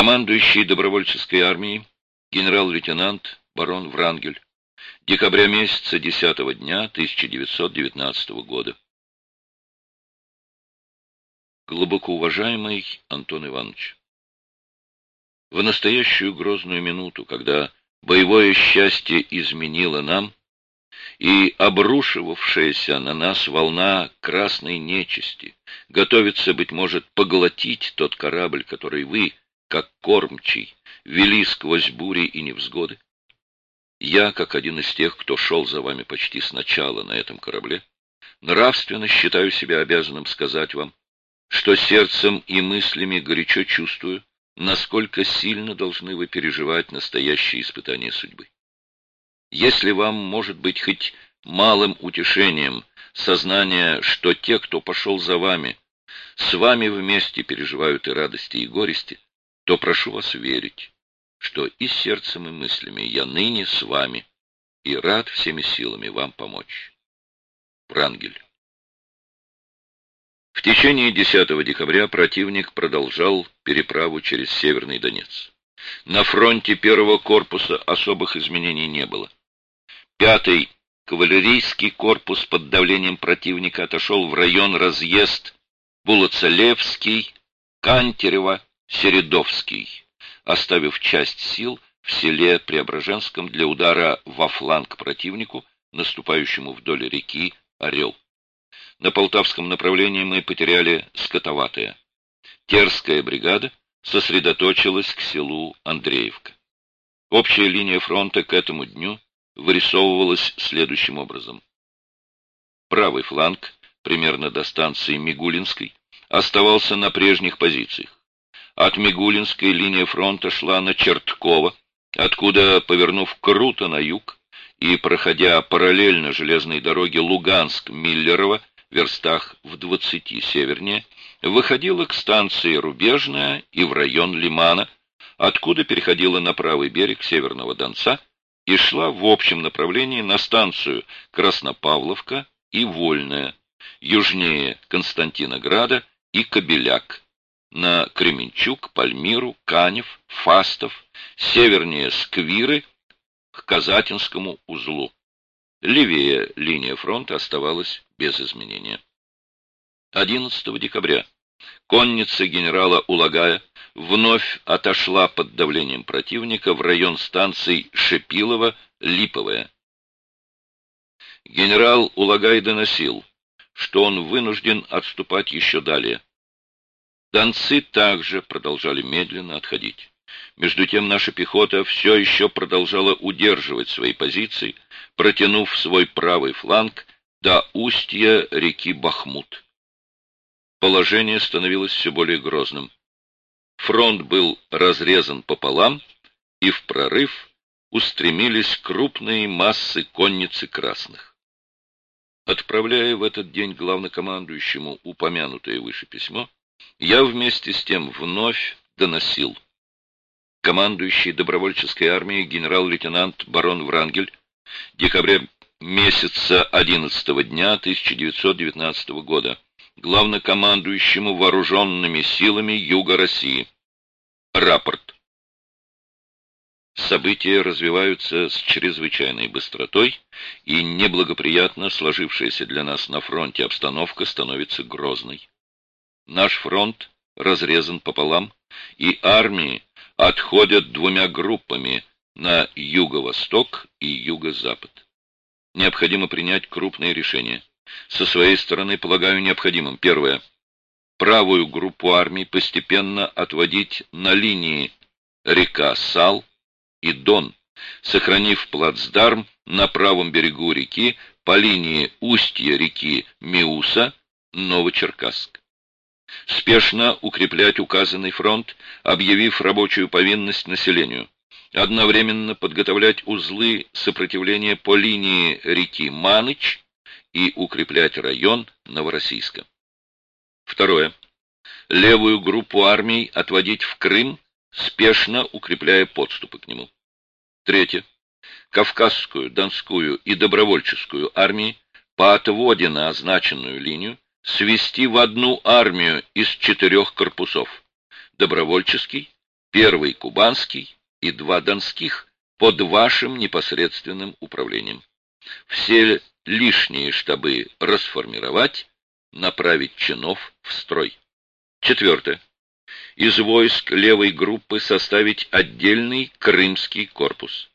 Командующий добровольческой армией генерал-лейтенант барон Врангель. Декабря месяца 10 дня 1919 года. Глубоко уважаемый Антон Иванович, в настоящую грозную минуту, когда боевое счастье изменило нам, и обрушивавшаяся на нас волна красной нечисти готовится, быть может, поглотить тот корабль, который вы, как кормчий, вели сквозь бури и невзгоды. Я, как один из тех, кто шел за вами почти сначала на этом корабле, нравственно считаю себя обязанным сказать вам, что сердцем и мыслями горячо чувствую, насколько сильно должны вы переживать настоящие испытания судьбы. Если вам может быть хоть малым утешением сознание, что те, кто пошел за вами, с вами вместе переживают и радости, и горести, то прошу вас верить, что и сердцем, и мыслями я ныне с вами и рад всеми силами вам помочь. Врангель. В течение 10 декабря противник продолжал переправу через Северный Донец. На фронте первого корпуса особых изменений не было. Пятый кавалерийский корпус под давлением противника отошел в район разъезд Булоцелевский, Кантерево, Середовский, оставив часть сил в селе Преображенском для удара во фланг противнику, наступающему вдоль реки Орел. На Полтавском направлении мы потеряли скотоватое. Терская бригада сосредоточилась к селу Андреевка. Общая линия фронта к этому дню вырисовывалась следующим образом. Правый фланг, примерно до станции Мигулинской, оставался на прежних позициях. От Мигулинской линия фронта шла на Чертково, откуда, повернув круто на юг и проходя параллельно железной дороге Луганск-Миллерово, верстах в двадцати севернее, выходила к станции Рубежная и в район Лимана, откуда переходила на правый берег Северного Донца и шла в общем направлении на станцию Краснопавловка и Вольная, южнее Константинограда и Кобеляк, на Кременчук, Пальмиру, Канев, Фастов, севернее Сквиры к Казатинскому узлу. Левее линия фронта оставалась без изменения. 11 декабря конница генерала Улагая вновь отошла под давлением противника в район станций Шепилово-Липовая. Генерал Улагай доносил, что он вынужден отступать еще далее. Донцы также продолжали медленно отходить. Между тем наша пехота все еще продолжала удерживать свои позиции, протянув свой правый фланг до устья реки Бахмут. Положение становилось все более грозным. Фронт был разрезан пополам, и в прорыв устремились крупные массы конницы красных. Отправляя в этот день главнокомандующему упомянутое выше письмо, я вместе с тем вновь доносил. Командующий добровольческой армией генерал-лейтенант барон Врангель декабря месяца 11 дня 1919 года главнокомандующему вооруженными силами Юга России. Рапорт. События развиваются с чрезвычайной быстротой, и неблагоприятно сложившаяся для нас на фронте обстановка становится грозной. Наш фронт разрезан пополам, и армии отходят двумя группами на юго-восток и юго-запад. Необходимо принять крупные решения. Со своей стороны полагаю необходимым. Первое. Правую группу армий постепенно отводить на линии река Сал и Дон, сохранив плацдарм на правом берегу реки по линии устья реки Миуса, Новочеркасск. Спешно укреплять указанный фронт, объявив рабочую повинность населению. Одновременно подготовлять узлы сопротивления по линии реки Маныч и укреплять район Новороссийска. Второе. Левую группу армий отводить в Крым, спешно укрепляя подступы к нему. Третье. Кавказскую, Донскую и Добровольческую армии по отводе на означенную линию свести в одну армию из четырех корпусов. Добровольческий, первый кубанский и два донских под вашим непосредственным управлением. Все лишние штабы расформировать, направить чинов в строй. Четвертое. Из войск левой группы составить отдельный крымский корпус.